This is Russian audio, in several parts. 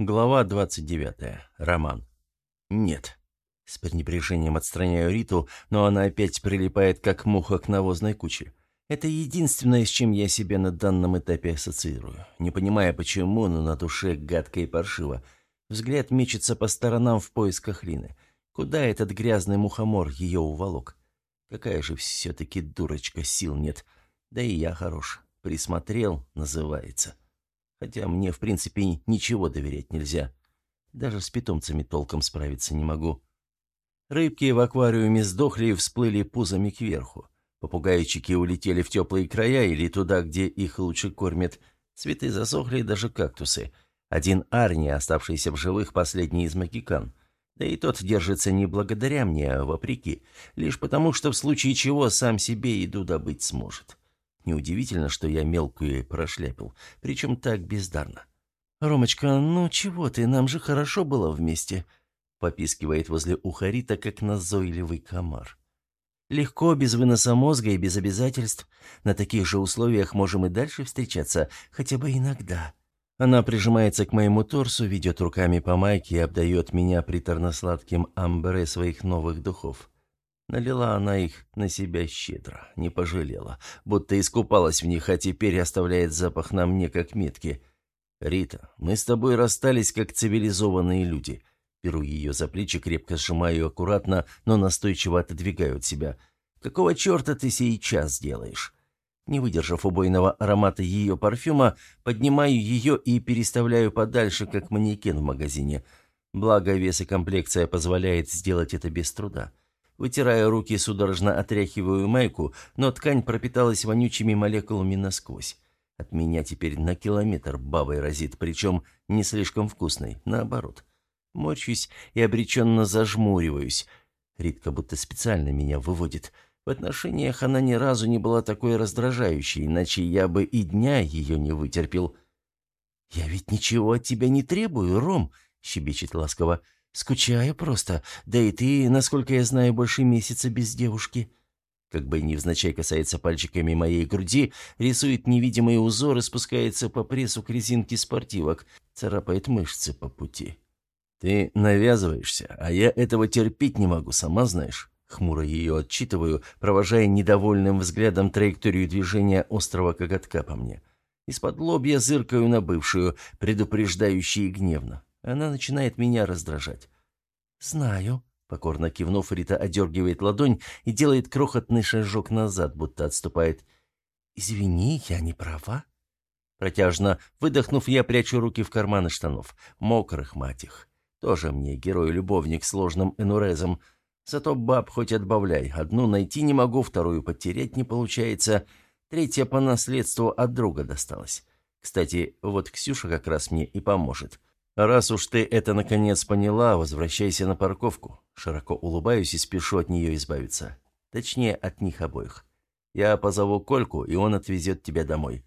Глава 29. Роман. Нет. С пренебрежением отстраняю Риту, но она опять прилипает, как муха к навозной куче. Это единственное, с чем я себя на данном этапе ассоциирую. Не понимая почему, но на душе гадко и паршиво. Взгляд мечется по сторонам в поисках Лины. Куда этот грязный мухомор ее уволок? Какая же все-таки дурочка, сил нет. Да и я хорош. Присмотрел, называется. — Хотя мне, в принципе, ничего доверять нельзя. Даже с питомцами толком справиться не могу. Рыбки в аквариуме сдохли и всплыли пузами кверху. Попугайчики улетели в теплые края или туда, где их лучше кормят. Цветы засохли, даже кактусы. Один Арни, оставшийся в живых, последний из магикан. Да и тот держится не благодаря мне, а вопреки. Лишь потому, что в случае чего сам себе еду добыть сможет. Неудивительно, что я мелкую прошляпил, причем так бездарно. «Ромочка, ну чего ты, нам же хорошо было вместе», — попискивает возле уха Рита, как назойливый комар. «Легко, без выноса мозга и без обязательств. На таких же условиях можем и дальше встречаться, хотя бы иногда». Она прижимается к моему торсу, ведет руками по майке и обдает меня приторно-сладким амбре своих новых духов. Налила она их на себя щедро, не пожалела, будто искупалась в них, а теперь оставляет запах на мне, как метки. «Рита, мы с тобой расстались, как цивилизованные люди». Беру ее за плечи, крепко сжимаю аккуратно, но настойчиво отодвигаю от себя. «Какого черта ты сейчас делаешь?» Не выдержав убойного аромата ее парфюма, поднимаю ее и переставляю подальше, как манекен в магазине. Благо, вес и комплекция позволяет сделать это без труда. Вытирая руки, судорожно отряхиваю майку, но ткань пропиталась вонючими молекулами насквозь. От меня теперь на километр бабой разит, причем не слишком вкусной, наоборот. Морщусь и обреченно зажмуриваюсь. Ритка будто специально меня выводит. В отношениях она ни разу не была такой раздражающей, иначе я бы и дня ее не вытерпел. «Я ведь ничего от тебя не требую, Ром», — щебечет ласково. «Скучаю просто. Да и ты, насколько я знаю, больше месяца без девушки». Как бы невзначай касается пальчиками моей груди, рисует невидимые узоры, спускается по прессу к резинке спортивок, царапает мышцы по пути. «Ты навязываешься, а я этого терпеть не могу, сама знаешь». Хмуро ее отчитываю, провожая недовольным взглядом траекторию движения острого коготка по мне. Из-под лобья зыркаю на бывшую, предупреждающую гневно. Она начинает меня раздражать. «Знаю», — покорно кивнув, Рита одергивает ладонь и делает крохотный шажок назад, будто отступает. «Извини, я не права». Протяжно выдохнув, я прячу руки в карманы штанов. Мокрых, мать их. Тоже мне герой-любовник с сложным энурезом. Зато баб хоть отбавляй. Одну найти не могу, вторую потерять не получается. Третья по наследству от друга досталась. Кстати, вот Ксюша как раз мне и поможет. «Раз уж ты это наконец поняла, возвращайся на парковку». Широко улыбаюсь и спешу от нее избавиться. Точнее, от них обоих. Я позову Кольку, и он отвезет тебя домой.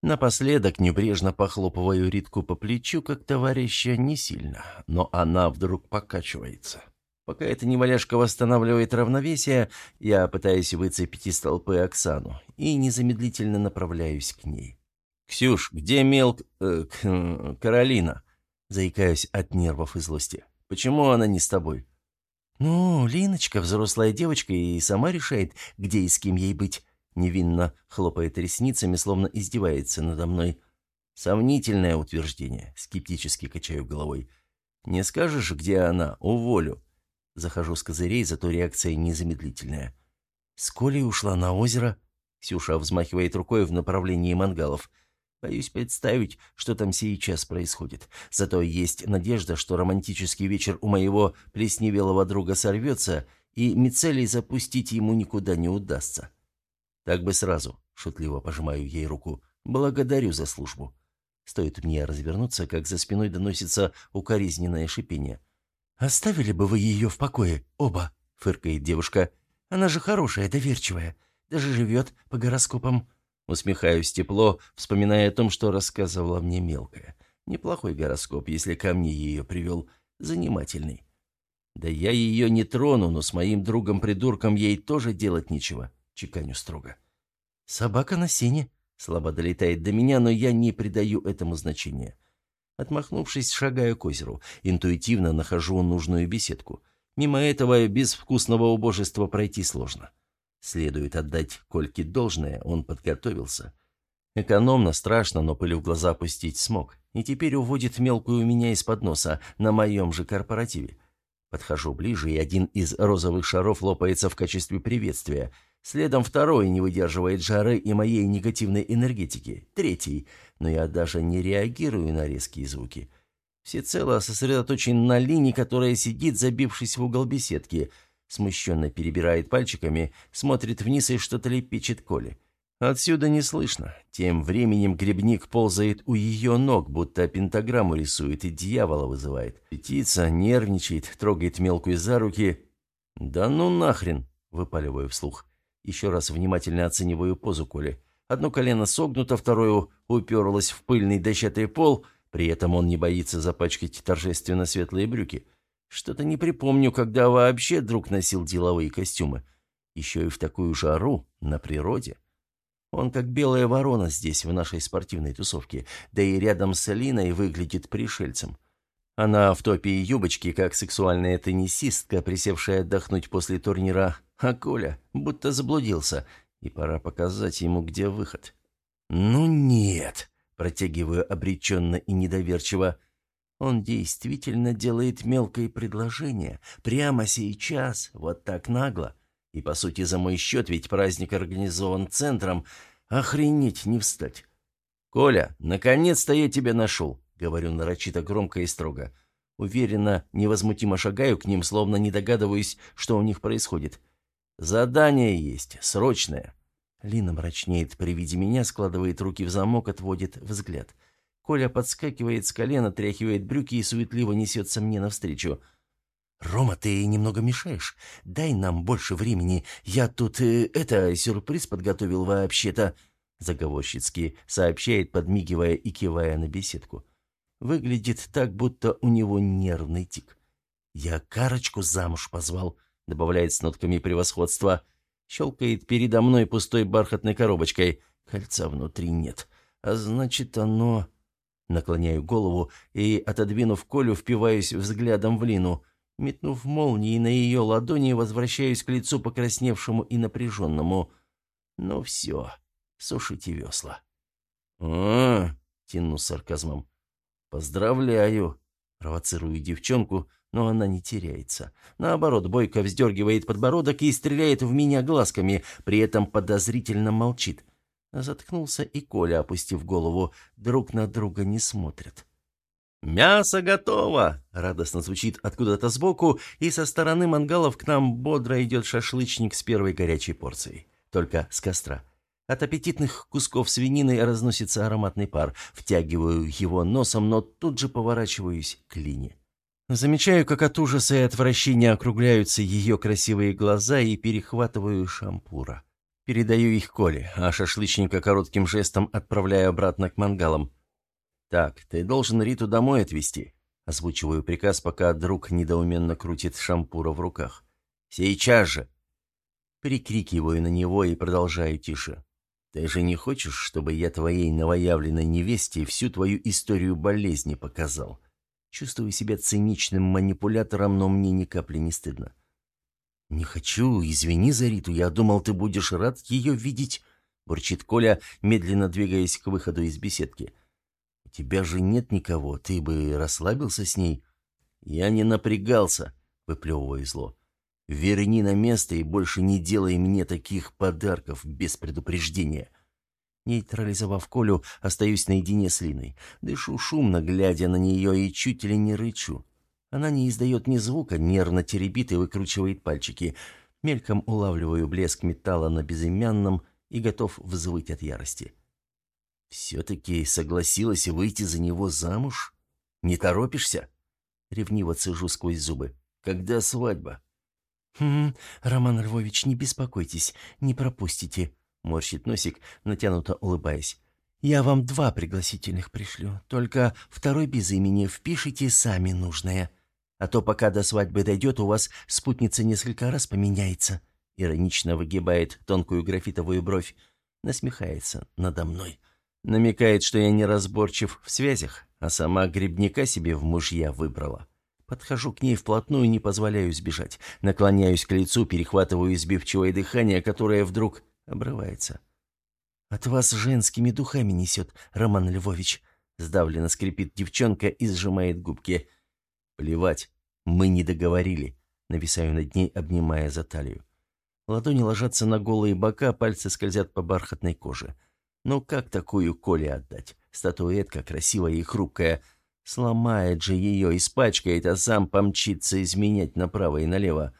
Напоследок небрежно похлопываю Ритку по плечу, как товарища, не сильно, но она вдруг покачивается. Пока эта неваляшка восстанавливает равновесие, я пытаюсь выцепить из толпы Оксану и незамедлительно направляюсь к ней. «Ксюш, где мелк... Э, Каролина?» Заикаюсь от нервов и злости. «Почему она не с тобой?» «Ну, Линочка взрослая девочка и сама решает, где и с кем ей быть». Невинно хлопает ресницами, словно издевается надо мной. Сомнительное утверждение. Скептически качаю головой. «Не скажешь, где она? Уволю». Захожу с козырей, зато реакция незамедлительная. «С Колей ушла на озеро?» Ксюша взмахивает рукой в направлении мангалов. Боюсь представить, что там сейчас происходит. Зато есть надежда, что романтический вечер у моего плесневелого друга сорвется, и Мицелий запустить ему никуда не удастся. Так бы сразу, шутливо пожимаю ей руку, благодарю за службу. Стоит мне развернуться, как за спиной доносится укоризненное шипение. «Оставили бы вы ее в покое, оба», — фыркает девушка. «Она же хорошая, доверчивая, даже живет по гороскопам». Усмехаюсь тепло, вспоминая о том, что рассказывала мне мелкая. Неплохой гороскоп, если ко мне ее привел. Занимательный. Да я ее не трону, но с моим другом-придурком ей тоже делать нечего. Чеканю строго. Собака на сене. Слабо долетает до меня, но я не придаю этому значения. Отмахнувшись, шагаю к озеру. Интуитивно нахожу нужную беседку. Мимо этого без вкусного убожества пройти сложно. Следует отдать Кольке должное, он подготовился. Экономно, страшно, но пыль в глаза пустить смог. И теперь уводит мелкую меня из-под носа на моем же корпоративе. Подхожу ближе, и один из розовых шаров лопается в качестве приветствия. Следом второй не выдерживает жары и моей негативной энергетики. Третий. Но я даже не реагирую на резкие звуки. Всецело сосредоточен на Лине, которая сидит, забившись в угол беседки. Смущенно перебирает пальчиками, смотрит вниз и что-то лепечет Коле. Отсюда не слышно. Тем временем грибник ползает у ее ног, будто пентаграмму рисует и дьявола вызывает. Птица нервничает, трогает мелкую за руки. «Да ну нахрен!» — выпаливаю вслух. Еще раз внимательно оцениваю позу Коли. Одно колено согнуто, второе уперлось в пыльный дощатый пол, при этом он не боится запачкать торжественно светлые брюки. Что-то не припомню, когда вообще друг носил деловые костюмы. Еще и в такую жару, на природе. Он как белая ворона здесь, в нашей спортивной тусовке, да и рядом с Алиной выглядит пришельцем. Она в топе и юбочке, как сексуальная теннисистка, присевшая отдохнуть после турнира, а Коля будто заблудился, и пора показать ему, где выход. «Ну нет», — протягиваю обреченно и недоверчиво, он действительно делает мелкое предложение, прямо сейчас, вот так нагло. И, по сути, за мой счет, ведь праздник организован центром. Охренеть, не встать. «Коля, наконец-то я тебя нашел», — говорю нарочито громко и строго. Уверенно, невозмутимо шагаю к ним, словно не догадываюсь, что у них происходит. «Задание есть, срочное». Лина мрачнеет при виде меня, складывает руки в замок, отводит взгляд. Коля подскакивает с колена, тряхивает брюки и суетливо несется мне навстречу. «Рома, ты немного мешаешь. Дай нам больше времени. Я тут, э, это, сюрприз подготовил вообще-то», — заговорщицки сообщает, подмигивая и кивая на беседку. Выглядит так, будто у него нервный тик. «Я Карочку замуж позвал», — добавляет с нотками превосходства. Щелкает передо мной пустой бархатной коробочкой. Кольца внутри нет. А значит, оно... Наклоняю голову и, отодвинув Колю, впиваюсь взглядом в Лину — Метнув молнии на ее ладони, возвращаюсь к лицу покрасневшему и напряженному. Ну все, сушите весла. а тяну с сарказмом. «Поздравляю!» Провоцирую девчонку, но она не теряется. Наоборот, Бойко вздергивает подбородок и стреляет в меня глазками, при этом подозрительно молчит. Заткнулся и Коля, опустив голову, друг на друга не смотрят. «Мясо готово!» — радостно звучит откуда-то сбоку, и со стороны мангалов к нам бодро идет шашлычник с первой горячей порцией. Только с костра. От аппетитных кусков свинины разносится ароматный пар. Втягиваю его носом, но тут же поворачиваюсь к Лине. Замечаю, как от ужаса и отвращения округляются ее красивые глаза и перехватываю шампура. Передаю их Коле, а шашлычника коротким жестом отправляю обратно к мангалам. «Так, ты должен Риту домой отвезти», — озвучиваю приказ, пока друг недоуменно крутит шампура в руках. «Сейчас же!» Прикрикиваю на него и продолжаю тише. «Ты же не хочешь, чтобы я твоей новоявленной невесте всю твою историю болезни показал?» Чувствую себя циничным манипулятором, но мне ни капли не стыдно. «Не хочу, извини за Риту, я думал, ты будешь рад ее видеть», — бурчит Коля, медленно двигаясь к выходу из беседки тебя же нет никого, ты бы расслабился с ней». «Я не напрягался», — выплевываю зло. «Верни на место и больше не делай мне таких подарков без предупреждения». Нейтрализовав Колю, остаюсь наедине с Линой. Дышу шумно, глядя на нее, и чуть ли не рычу. Она не издает ни звука, нервно теребит и выкручивает пальчики. Мельком улавливаю блеск металла на безымянном и готов взвыть от ярости. «Все-таки согласилась выйти за него замуж? Не торопишься?» Ревниво цежу сквозь зубы. «Когда свадьба?» «Хм, Роман Львович, не беспокойтесь, не пропустите», — морщит носик, натянуто улыбаясь. «Я вам два пригласительных пришлю, только второй без имени впишите сами нужное. А то пока до свадьбы дойдет, у вас спутница несколько раз поменяется». Иронично выгибает тонкую графитовую бровь, насмехается надо мной. Намекает, что я неразборчив в связях, а сама грибника себе в мужья выбрала. Подхожу к ней вплотную, не позволяю сбежать. Наклоняюсь к лицу, перехватываю избивчивое дыхание, которое вдруг обрывается. «От вас женскими духами несет, Роман Львович», — сдавленно скрипит девчонка и сжимает губки. «Плевать, мы не договорили», — нависаю над ней, обнимая за талию. Ладони ложатся на голые бока, пальцы скользят по бархатной коже. Ну как такую Коле отдать? Статуэтка красивая и хрупкая. Сломает же ее, испачкает, а сам помчится изменять направо и налево.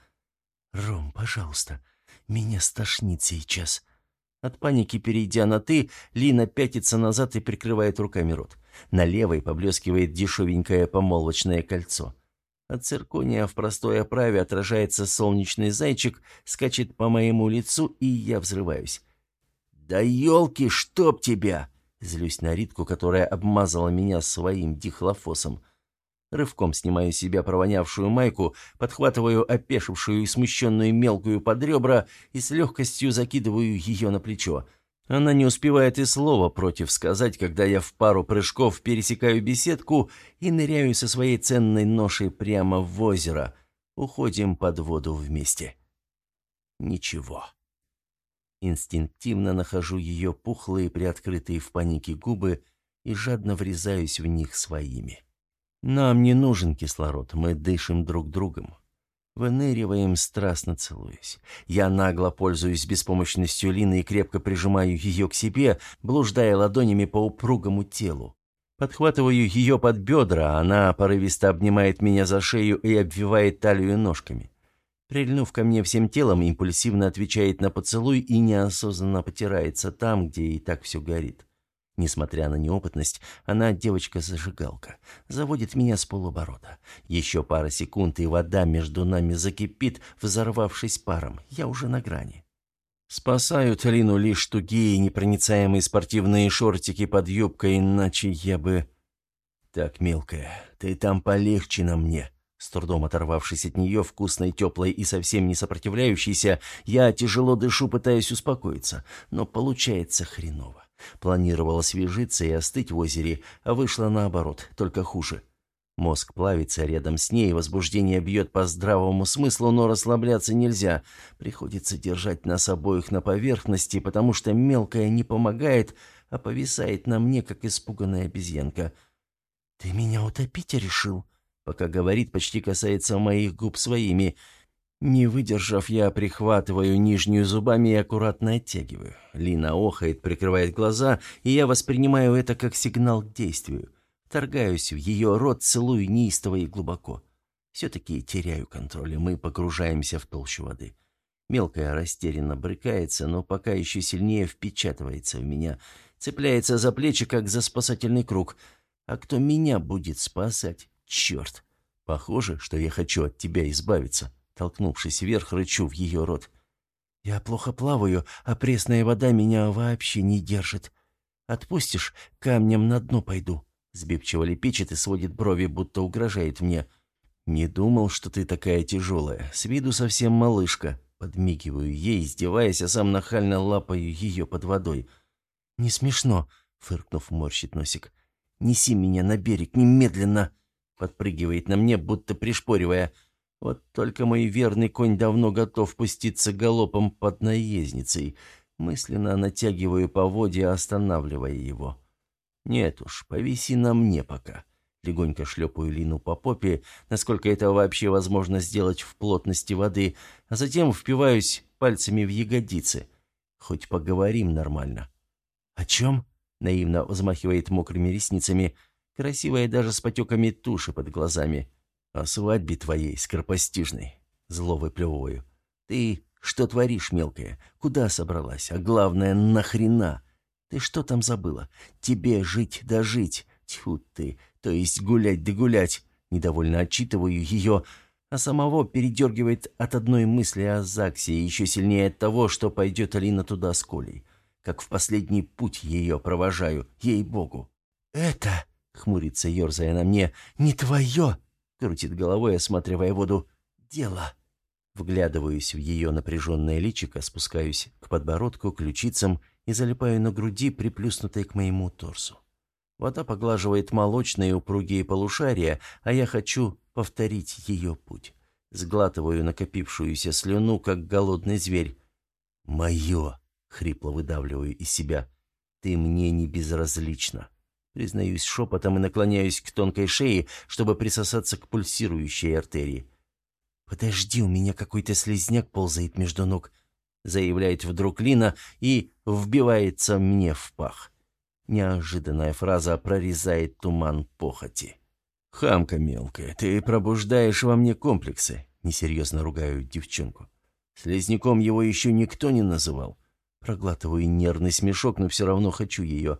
«Ром, пожалуйста, меня стошнит сейчас». От паники, перейдя на «ты», Лина пятится назад и прикрывает руками рот. На левой поблескивает дешевенькое помолвочное кольцо. От циркония в простой оправе отражается солнечный зайчик, скачет по моему лицу, и я взрываюсь. «Да елки, чтоб тебя!» Злюсь на Ритку, которая обмазала меня своим дихлофосом. Рывком снимаю с себя провонявшую майку, подхватываю опешившую и смущенную мелкую под ребра и с легкостью закидываю ее на плечо. Она не успевает и слова против сказать, когда я в пару прыжков пересекаю беседку и ныряю со своей ценной ношей прямо в озеро. Уходим под воду вместе. Ничего. Инстинктивно нахожу ее пухлые, приоткрытые в панике губы и жадно врезаюсь в них своими. Нам не нужен кислород, мы дышим друг другом. Выныриваем, страстно целуясь. Я нагло пользуюсь беспомощностью Лины и крепко прижимаю ее к себе, блуждая ладонями по упругому телу. Подхватываю ее под бедра, она порывисто обнимает меня за шею и обвивает талию ножками. Прильнув ко мне всем телом, импульсивно отвечает на поцелуй и неосознанно потирается там, где и так все горит. Несмотря на неопытность, она девочка-зажигалка. Заводит меня с полуборота. Еще пара секунд, и вода между нами закипит, взорвавшись паром. Я уже на грани. Спасают Лину лишь тугие непроницаемые спортивные шортики под юбкой, иначе я бы... Так, мелкая, ты там полегче на мне. С трудом оторвавшись от нее, вкусной, теплой и совсем не сопротивляющейся, я тяжело дышу, пытаясь успокоиться, но получается хреново. Планировала освежиться и остыть в озере, а вышло наоборот, только хуже. Мозг плавится рядом с ней, возбуждение бьет по здравому смыслу, но расслабляться нельзя. Приходится держать нас обоих на поверхности, потому что мелкая не помогает, а повисает на мне, как испуганная обезьянка. «Ты меня утопить решил?» Пока говорит, почти касается моих губ своими – не выдержав, я прихватываю нижнюю зубами и аккуратно оттягиваю. Лина охает, прикрывает глаза, и я воспринимаю это как сигнал к действию. Торгаюсь в ее рот, целую неистово и глубоко. Все-таки теряю контроль, и мы погружаемся в толщу воды. Мелкая растерянно брыкается, но пока еще сильнее впечатывается в меня, цепляется за плечи, как за спасательный круг. А кто меня будет спасать? Черт! Похоже, что я хочу от тебя избавиться. Толкнувшись вверх, рычу в ее рот. «Я плохо плаваю, а пресная вода меня вообще не держит. Отпустишь, камнем на дно пойду». Сбивчиво лепечет и сводит брови, будто угрожает мне. «Не думал, что ты такая тяжелая. С виду совсем малышка». Подмигиваю ей, издеваясь, а сам нахально лапаю ее под водой. «Не смешно», — фыркнув, морщит носик. «Неси меня на берег немедленно!» Подпрыгивает на мне, будто пришпоривая. Вот только мой верный конь давно готов пуститься галопом под наездницей. Мысленно натягиваю поводья, останавливая его. Нет уж, повиси на мне пока. Легонько шлепаю Лину по попе, насколько это вообще возможно сделать в плотности воды, а затем впиваюсь пальцами в ягодицы. Хоть поговорим нормально. «О чем?» — наивно взмахивает мокрыми ресницами, красивая даже с потеками туши под глазами. «О свадьбе твоей, скоропостижной», — зло выплевываю. «Ты что творишь, мелкая? Куда собралась? А главное, нахрена? Ты что там забыла? Тебе жить да жить. Тьфу ты, то есть гулять да гулять». Недовольно отчитываю ее, а самого передергивает от одной мысли о ЗАГСе еще сильнее от того, что пойдет Алина туда с Колей. Как в последний путь ее провожаю, ей-богу. «Это...» — хмурится, ерзая на мне. «Не твое!» Крутит головой, осматривая воду. «Дело!» Вглядываюсь в ее напряженное личико, спускаюсь к подбородку, ключицам и залипаю на груди, приплюснутой к моему торсу. Вода поглаживает молочные упругие полушария, а я хочу повторить ее путь. Сглатываю накопившуюся слюну, как голодный зверь. «Мое!» — хрипло выдавливаю из себя. «Ты мне не безразлична». Признаюсь шепотом и наклоняюсь к тонкой шее, чтобы присосаться к пульсирующей артерии. «Подожди, у меня какой-то слезняк ползает между ног», — заявляет вдруг Лина и вбивается мне в пах. Неожиданная фраза прорезает туман похоти. «Хамка мелкая, ты пробуждаешь во мне комплексы», — несерьезно ругаю девчонку. Слизняком его еще никто не называл. Проглатываю нервный смешок, но все равно хочу ее.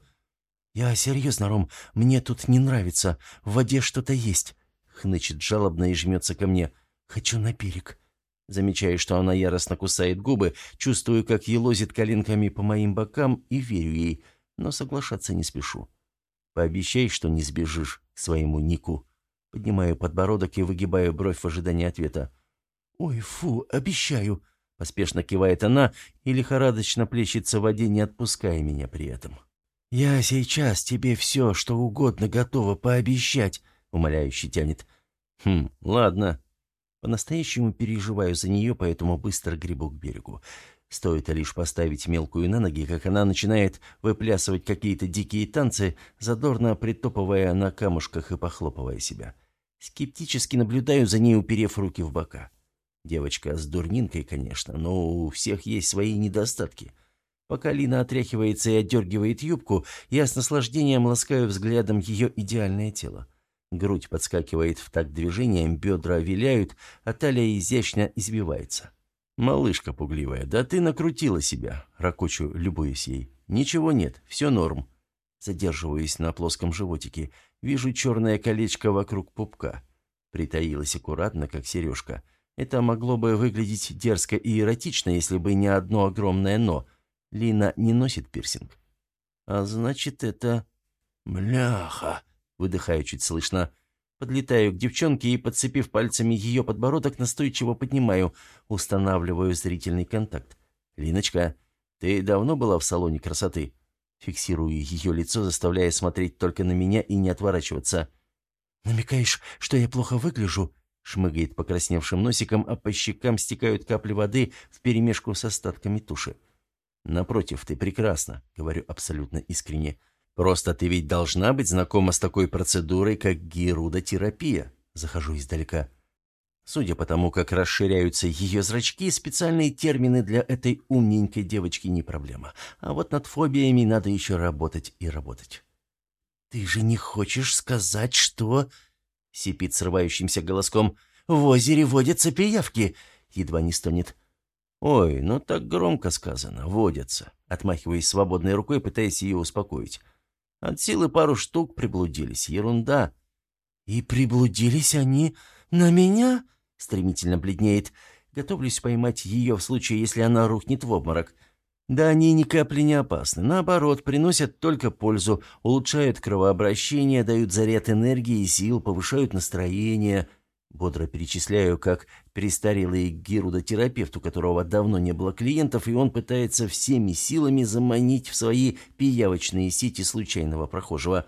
«Я серьезно, Ром, мне тут не нравится. В воде что-то есть», — хнычет жалобно и жмется ко мне. «Хочу на берег». Замечаю, что она яростно кусает губы, чувствую, как елозит коленками по моим бокам и верю ей, но соглашаться не спешу. Пообещай, что не сбежишь к своему Нику. Поднимаю подбородок и выгибаю бровь в ожидании ответа. «Ой, фу, обещаю!» — поспешно кивает она и лихорадочно плещется в воде, не отпуская меня при этом. «Я сейчас тебе все, что угодно готова пообещать», — умоляюще тянет. «Хм, ладно». По-настоящему переживаю за нее, поэтому быстро гребу к берегу. Стоит лишь поставить мелкую на ноги, как она начинает выплясывать какие-то дикие танцы, задорно притопывая на камушках и похлопывая себя. Скептически наблюдаю за ней, уперев руки в бока. Девочка с дурнинкой, конечно, но у всех есть свои недостатки. Пока Лина отряхивается и отдергивает юбку, я с наслаждением ласкаю взглядом ее идеальное тело. Грудь подскакивает в такт движением, бедра виляют, а талия изящно избивается. «Малышка пугливая, да ты накрутила себя», — ракочу, любуясь ей. «Ничего нет, все норм». Задерживаюсь на плоском животике. Вижу черное колечко вокруг пупка. Притаилась аккуратно, как сережка. Это могло бы выглядеть дерзко и эротично, если бы не одно огромное «но». Лина не носит пирсинг. А значит, это... «Мляха!» — выдыхаю чуть слышно. Подлетаю к девчонке и, подцепив пальцами ее подбородок, настойчиво поднимаю, устанавливаю зрительный контакт. «Линочка, ты давно была в салоне красоты?» Фиксирую ее лицо, заставляя смотреть только на меня и не отворачиваться. «Намекаешь, что я плохо выгляжу?» Шмыгает покрасневшим носиком, а по щекам стекают капли воды вперемешку с остатками туши. «Напротив, ты прекрасна», — говорю абсолютно искренне. Просто ты ведь должна быть знакома с такой процедурой, как гирудотерапия. Захожу издалека. Судя по тому, как расширяются ее зрачки, специальные термины для этой умненькой девочки не проблема. А вот над фобиями надо еще работать и работать. «Ты же не хочешь сказать, что...» — сипит срывающимся голоском. «В озере водятся пиявки!» — едва не стонет. «Ой, ну так громко сказано, водятся», — отмахиваясь свободной рукой, пытаясь ее успокоить. От силы пару штук приблудились. Ерунда. «И приблудились они на меня?» Стремительно бледнеет. Готовлюсь поймать ее в случае, если она рухнет в обморок. Да они ни капли не опасны. Наоборот, приносят только пользу, улучшают кровообращение, дают заряд энергии и сил, повышают настроение – Бодро перечисляю, как престарелый гирудотерапевт, у которого давно не было клиентов, и он пытается всеми силами заманить в свои пиявочные сети случайного прохожего.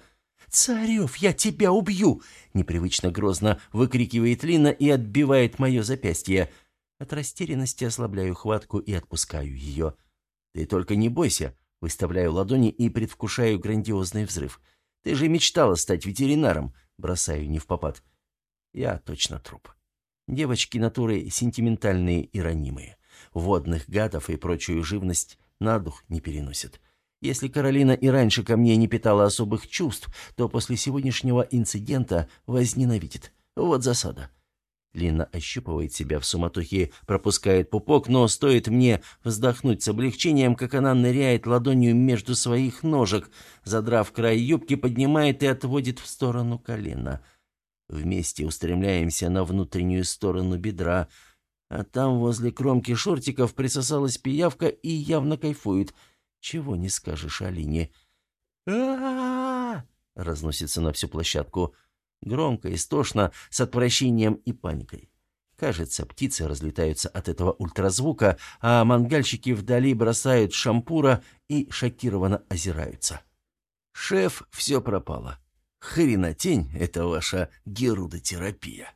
«Царев, я тебя убью!» — непривычно грозно выкрикивает Лина и отбивает мое запястье. От растерянности ослабляю хватку и отпускаю ее. «Ты только не бойся!» — выставляю ладони и предвкушаю грандиозный взрыв. «Ты же мечтала стать ветеринаром!» — бросаю не в попад. Я точно труп. Девочки натуры сентиментальные и ранимые. Водных гадов и прочую живность на дух не переносят. Если Каролина и раньше ко мне не питала особых чувств, то после сегодняшнего инцидента возненавидит. Вот засада. Лина ощупывает себя в суматохе, пропускает пупок, но стоит мне вздохнуть с облегчением, как она ныряет ладонью между своих ножек, задрав край юбки, поднимает и отводит в сторону колена — Вместе устремляемся на внутреннюю сторону бедра, а там возле кромки шортиков присосалась пиявка и явно кайфует. Чего не скажешь Алине. а разносится на всю площадку. Громко, истошно, с отвращением и паникой. Кажется, птицы разлетаются от этого ультразвука, а мангальщики вдали бросают шампура и шокированно озираются. «Шеф, все пропало. Хренотень — это ваша герудотерапия».